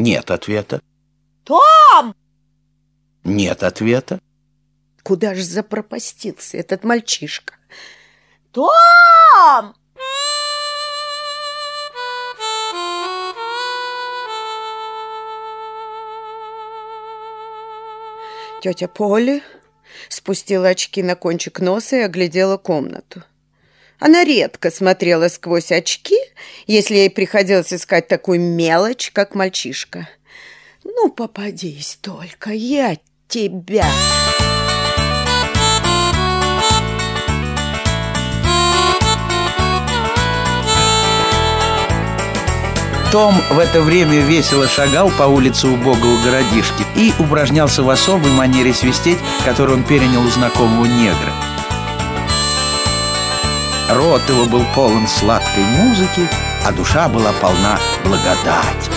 Нет ответа. Том! Нет ответа. Куда же запропастился этот мальчишка? Том! Тетя Поля спустила очки на кончик носа и оглядела комнату. Она редко смотрела сквозь очки, если ей приходилось искать такую мелочь, как мальчишка. «Ну, попадись только, я тебя!» Том в это время весело шагал по улице убогого городишки и упражнялся в особой манере свистеть, которую он перенял у знакомого негра. Рот его был полон сладкой музыки, а душа была полна благодати.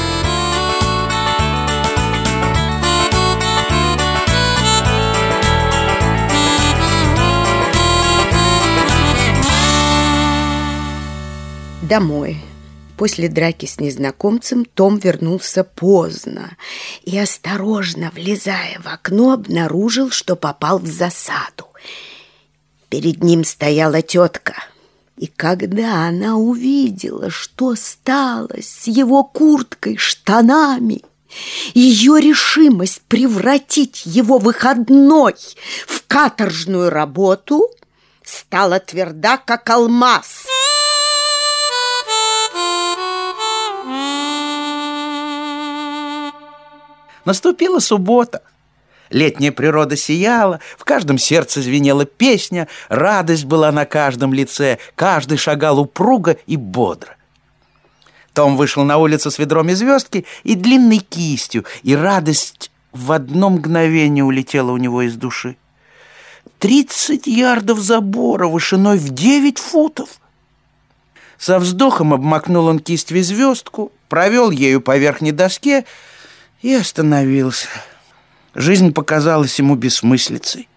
Домой. После драки с незнакомцем Том вернулся поздно и, осторожно влезая в окно, обнаружил, что попал в засаду. Перед ним стояла тетка. И когда она увидела, что стало с его курткой, штанами, ее решимость превратить его выходной в каторжную работу стала тверда, как алмаз. Наступила суббота. Летняя природа сияла, в каждом сердце звенела песня, радость была на каждом лице, каждый шагал упруго и бодро. Том вышел на улицу с ведром и звездки и длинной кистью, и радость в одно мгновение улетела у него из души. Тридцать ярдов забора вышиной в девять футов. Со вздохом обмакнул он кисть в звездку, провел ею по верхней доске и остановился. Жизнь показалась ему бессмыслицей.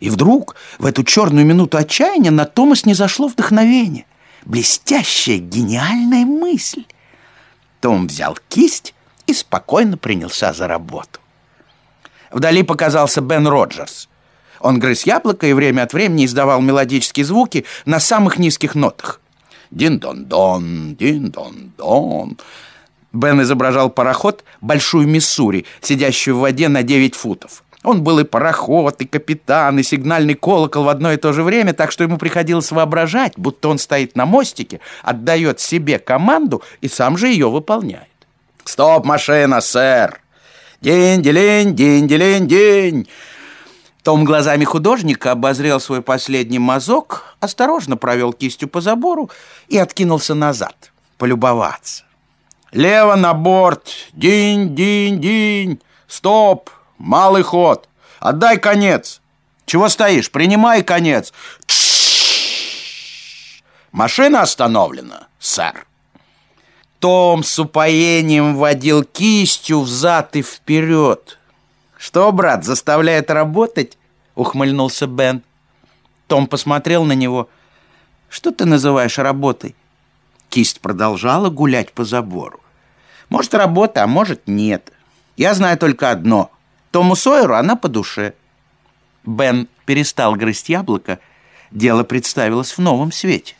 И вдруг, в эту черную минуту отчаяния, на Томас не зашло вдохновение. Блестящая, гениальная мысль. Том взял кисть и спокойно принялся за работу. Вдали показался Бен Роджерс. Он грыз яблоко и время от времени издавал мелодические звуки на самых низких нотах. Дин-дон-дон, дин-дон-дон. Бен изображал пароход «Большую Миссури», сидящую в воде на 9 футов. Он был и пароход, и капитан, и сигнальный колокол в одно и то же время, так что ему приходилось воображать, будто он стоит на мостике, отдает себе команду и сам же ее выполняет. «Стоп, машина, сэр! День-делень, день-делень, день!» Том глазами художника обозрел свой последний мазок, осторожно провел кистью по забору и откинулся назад, полюбоваться. Лево на борт. Динь, динь, динь. Стоп. Малый ход. Отдай конец. Чего стоишь? Принимай конец. Машина остановлена, сэр. Том с упоением водил кистью взад и вперед. «Что, брат, заставляет работать?» — ухмыльнулся Бен. Том посмотрел на него. «Что ты называешь работой?» Кисть продолжала гулять по забору. Может, работа, а может, нет. Я знаю только одно. Тому Сойеру она по душе. Бен перестал грызть яблоко. Дело представилось в новом свете.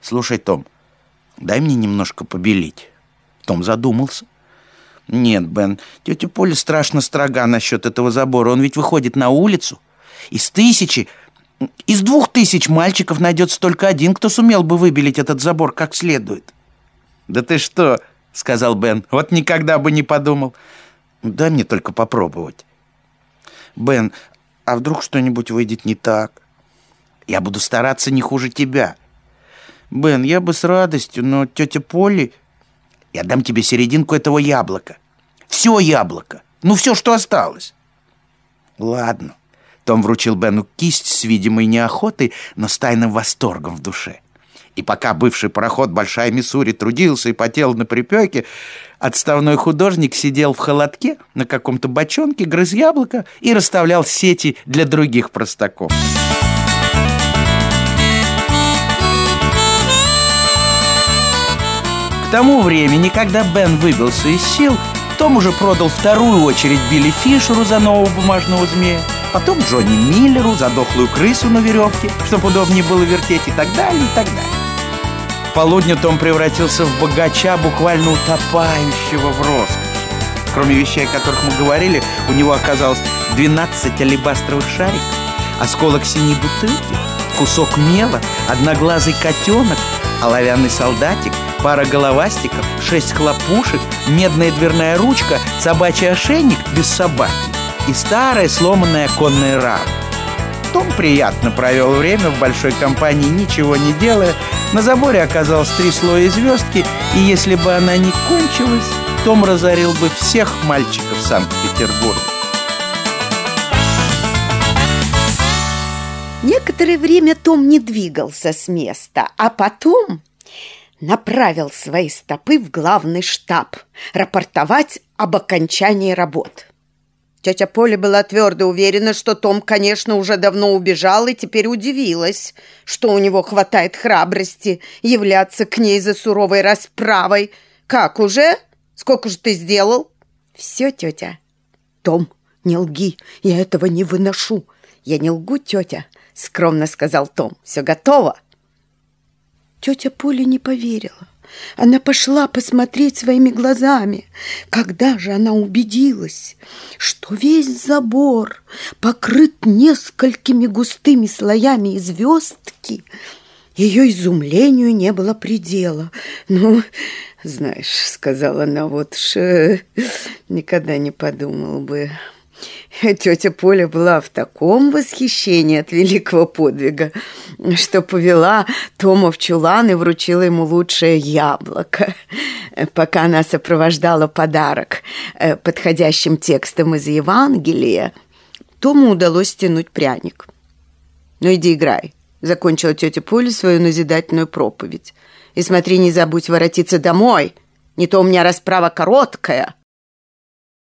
«Слушай, Том, дай мне немножко побелить». Том задумался. «Нет, Бен, тетя Поля страшно строга насчет этого забора. Он ведь выходит на улицу. Из тысячи, из двух тысяч мальчиков найдется только один, кто сумел бы выбелить этот забор как следует». «Да ты что?» — сказал Бен. «Вот никогда бы не подумал. Дай мне только попробовать». «Бен, а вдруг что-нибудь выйдет не так? Я буду стараться не хуже тебя». «Бен, я бы с радостью, но тетя Полли...» «Я дам тебе серединку этого яблока. Все яблоко. Ну, все, что осталось». «Ладно». Том вручил Бену кисть с видимой неохотой, но с тайным восторгом в душе. И пока бывший пароход «Большая Миссури» трудился и потел на припеке, отставной художник сидел в холодке на каком-то бочонке, грыз яблоко и расставлял сети для других простаков. К тому времени, когда Бен выбился из сил, том уже продал вторую очередь Билли Фишеру за нового бумажного змея, потом Джонни Миллеру за дохлую крысу на веревке, чтобы удобнее было вертеть и так далее, и так далее. Полудню Том превратился в богача, буквально утопающего в роскошь. Кроме вещей, о которых мы говорили, у него оказалось 12 алебастровых шариков, осколок синей бутылки, кусок мела, одноглазый котенок, оловянный солдатик, пара головастиков, шесть хлопушек, медная дверная ручка, собачий ошейник без собаки и старая сломанная конная рама. Том приятно провел время в большой компании, ничего не делая. На заборе оказалось три слоя звездки, и если бы она не кончилась, Том разорил бы всех мальчиков Санкт-Петербурга. Некоторое время Том не двигался с места, а потом направил свои стопы в главный штаб рапортовать об окончании работ. Тетя Поля была твердо уверена, что Том, конечно, уже давно убежал и теперь удивилась, что у него хватает храбрости являться к ней за суровой расправой. «Как уже? Сколько же ты сделал?» «Все, тетя». «Том, не лги, я этого не выношу». «Я не лгу, тетя», — скромно сказал Том. «Все готово». Тетя Поля не поверила. Она пошла посмотреть своими глазами. Когда же она убедилась, что весь забор покрыт несколькими густыми слоями звездки, ее изумлению не было предела. «Ну, знаешь, — сказала она, — вот ж э, никогда не подумал бы...» Тетя Поля была в таком восхищении от великого подвига, что повела Тома в чулан и вручила ему лучшее яблоко. Пока она сопровождала подарок э, подходящим текстом из Евангелия, Тому удалось стянуть пряник. «Ну иди играй», — закончила тетя Поля свою назидательную проповедь. «И смотри, не забудь воротиться домой, не то у меня расправа короткая».